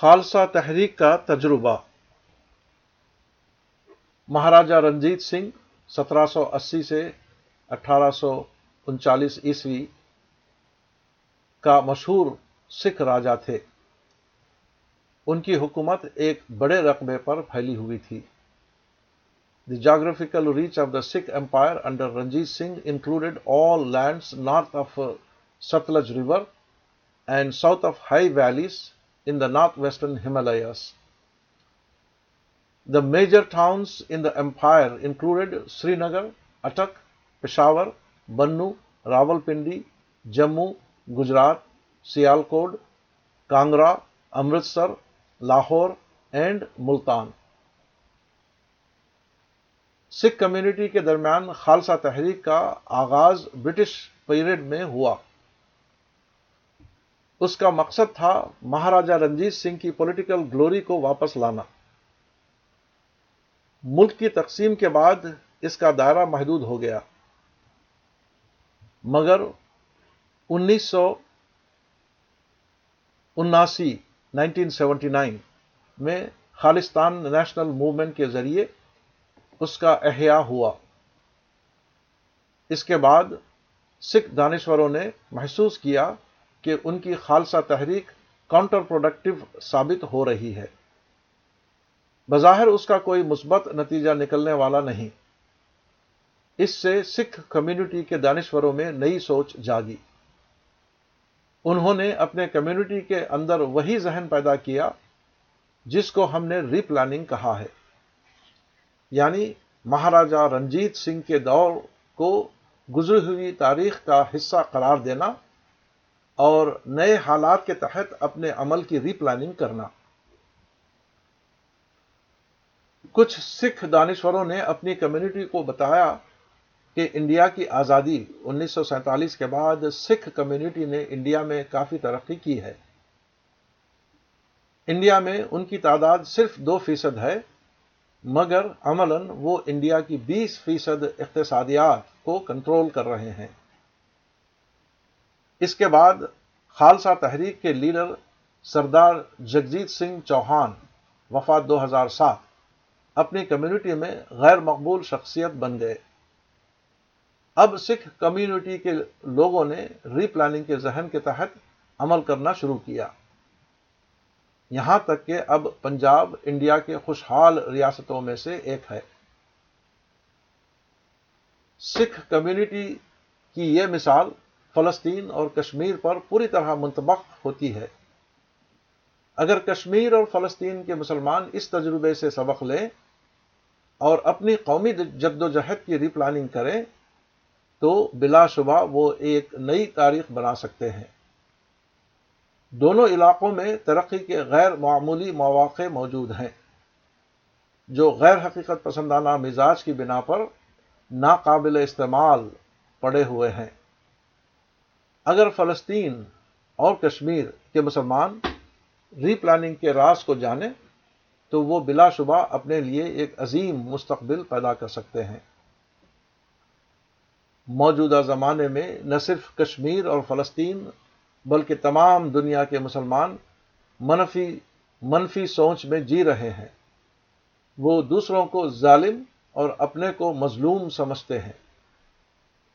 خالصہ تحریک کا تجربہ۔ مہاراجا رنجیت سنگھ، سترہ سو اسی سے اٹھارہ سو انچالیس عیسوی کا مشہور سکھ راجا تھے۔ ان کی حکومت ایک بڑے رقبے پر پھیلی ہوئی تھی۔ The geographical reach of the Sikh empire under Ranjit Singh included all lands north of Sutlej river and south of high valleys in the northwestern Himalayas. The major towns in the empire included Srinagar, Attock, Peshawar, Bannu, Rawalpindi, Jammu, Gujarat, Sialkot, Kangra, Amritsar, Lahore and Multan. Sikh community کے درمیان خالصہ تحریک کا آغاز British period میں ہوا اس کا مقصد تھا مہاراجا رنجیت سنگھ کی پولیٹیکل گلوری کو واپس لانا۔ ملک کی تقسیم کے بعد اس کا دائرہ محدود ہو گیا۔ مگر انیس سو اناسی، نائنٹین سیونٹی نائن میں خالستان نیشنل موومنٹ کے ذریعے اس کا احیاء ہوا۔ اس کے بعد سکھ دانشوروں نے محسوس کیا کہ ان کی خالصہ تحریک کاؤنٹر پروڈکٹیو ثابت ہو رہی ہے۔ بظاہر اس کا کوئی مثبت نتیجہ نکلنے والا نہیں۔ اس سے سکھ کمیونٹی کے دانشوروں میں نئی سوچ جاگی۔ انہوں نے اپنے کمیونٹی کے اندر وہی ذہن پیدا کیا جس کو ہم نے ری پلاننگ کہا ہے۔ یعنی مہاراجا رنجیت سنگھ کے دور کو گزری ہوئی تاریخ کا حصہ قرار دینا اور نئے حالات کے تحت اپنے عمل کی ری پلاننگ کرنا۔ کچھ سکھ دانشوروں نے اپنی کمیونٹی کو بتایا کہ انڈیا کی آزادی انیس سو سینتالیس کے بعد سکھ کمیونٹی نے انڈیا میں کافی ترقی کی ہے۔ انڈیا میں ان کی تعداد صرف دو فیصد ہے، مگر عملاً وہ انڈیا کی بیس فیصد اقتصادیات کو کنٹرول کر رہے ہیں۔ اس کے بعد خالصہ تحریک کے لیڈر سردار جگجیت سنگھ چوہان، وفات دو ہزار سات، اپنی کمیونٹی میں غیر مقبول شخصیت بن گئے۔ اب سکھ کمیونٹی کے لوگوں نے ری پلاننگ کے ذہن کے تحت عمل کرنا شروع کیا۔ یہاں تک کہ اب پنجاب انڈیا کے خوشحال ریاستوں میں سے ایک ہے۔ سکھ کمیونٹی کی یہ مثال فلسطین اور کشمیر پر پوری طرح منتبق ہوتی ہے۔ اگر کشمیر اور فلسطین کے مسلمان اس تجربے سے سبق لیں اور اپنی قومی جد و جہد کی ری پلاننگ کریں، تو بلا شبہ وہ ایک نئی تاریخ بنا سکتے ہیں۔ دونوں علاقوں میں ترقی کے غیر معمولی مواقع موجود ہیں، جو غیر حقیقت پسندانہ مزاج کی بنا پر ناقابل استعمال پڑے ہوئے ہیں۔ اگر فلسطین اور کشمیر کے مسلمان ری پلاننگ کے راز کو جانیں تو وہ بلا شبہ اپنے لیے ایک عظیم مستقبل پیدا کر سکتے ہیں۔ موجودہ زمانے میں نہ صرف کشمیر اور فلسطین، بلکہ تمام دنیا کے مسلمان منفی منفی سوچ میں جی رہے ہیں۔ وہ دوسروں کو ظالم اور اپنے کو مظلوم سمجھتے ہیں۔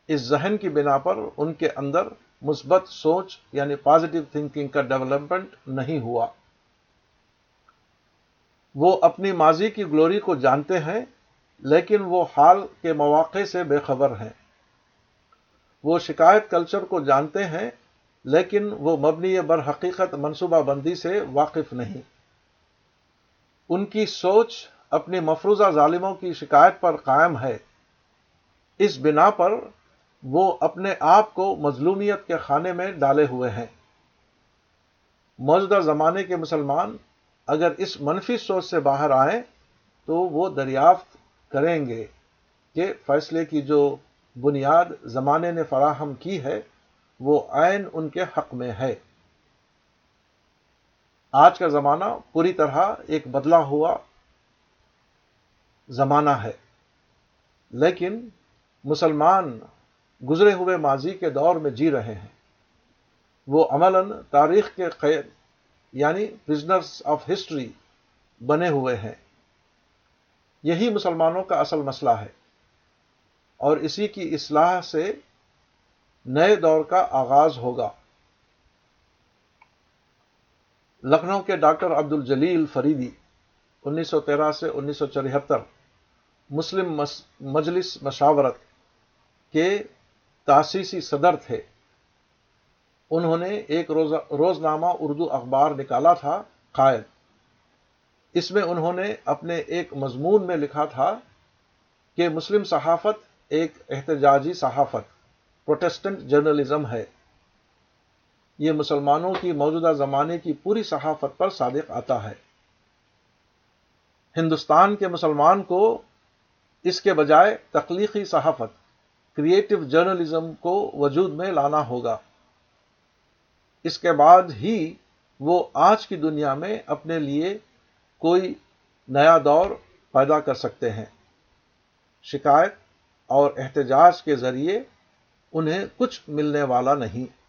اس ذہن کی بنا پر ان کے اندر مثبت سوچ یعنی پازیٹو تھنکنگ کا ڈیولپمنٹ نہیں ہوا۔ وہ اپنی ماضی کی گلوری کو جانتے ہیں، لیکن وہ حال کے مواقع سے بے خبر ہیں۔ وہ شکایت کلچر کو جانتے ہیں، لیکن وہ مبنی بر حقیقت منصوبہ بندی سے واقف نہیں۔ ان کی سوچ اپنی مفروضہ ظالموں کی شکایت پر قائم ہے۔ اس بنا پر وہ اپنے آپ کو مظلومیت کے خانے میں ڈالے ہوئے ہیں۔ موجودہ زمانے کے مسلمان اگر اس منفی سوچ سے باہر آئیں تو وہ دریافت کریں گے کہ فیصلے کی جو بنیاد زمانے نے فراہم کی ہے، وہ عین ان کے حق میں ہے۔ آج کا زمانہ پوری طرح ایک بدلا ہوا زمانہ ہے۔ لیکن مسلمان گزرے ہوئے ماضی کے دور میں جی رہے ہیں۔ وہ عملاً تاریخ کے قید یعنی پرزنرس آف ہسٹری بنے ہوئے ہیں۔ یہی مسلمانوں کا اصل مسئلہ ہے۔ اور اسی کی اصلاح سے نئے دور کا آغاز ہوگا۔ لکھنؤ کے ڈاکٹر عبد الجلیل فریدی، انیس سو تیرہ سے انیس سو چوہتر، مسلم مجلس مشاورت کے تاسیسی صدر تھے۔ انہوں نے ایک روزنامہ اردو اخبار نکالا تھا، قائد۔ اس میں انہوں نے اپنے ایک مضمون میں لکھا تھا کہ مسلم صحافت ایک احتجاجی صحافت، پروٹیسٹنٹ جرنلزم ہے۔ یہ مسلمانوں کی موجودہ زمانے کی پوری صحافت پر صادق آتا ہے۔ ہندوستان کے مسلمان کو اس کے بجائے تخلیقی صحافت کریٹو جرنلزم کو وجود میں لانا ہوگا۔ اس کے بعد ہی وہ آج کی دنیا میں اپنے لیے کوئی نیا دور پیدا کر سکتے ہیں۔ شکایت اور احتجاج کے ذریعے انہیں کچھ ملنے والا نہیں۔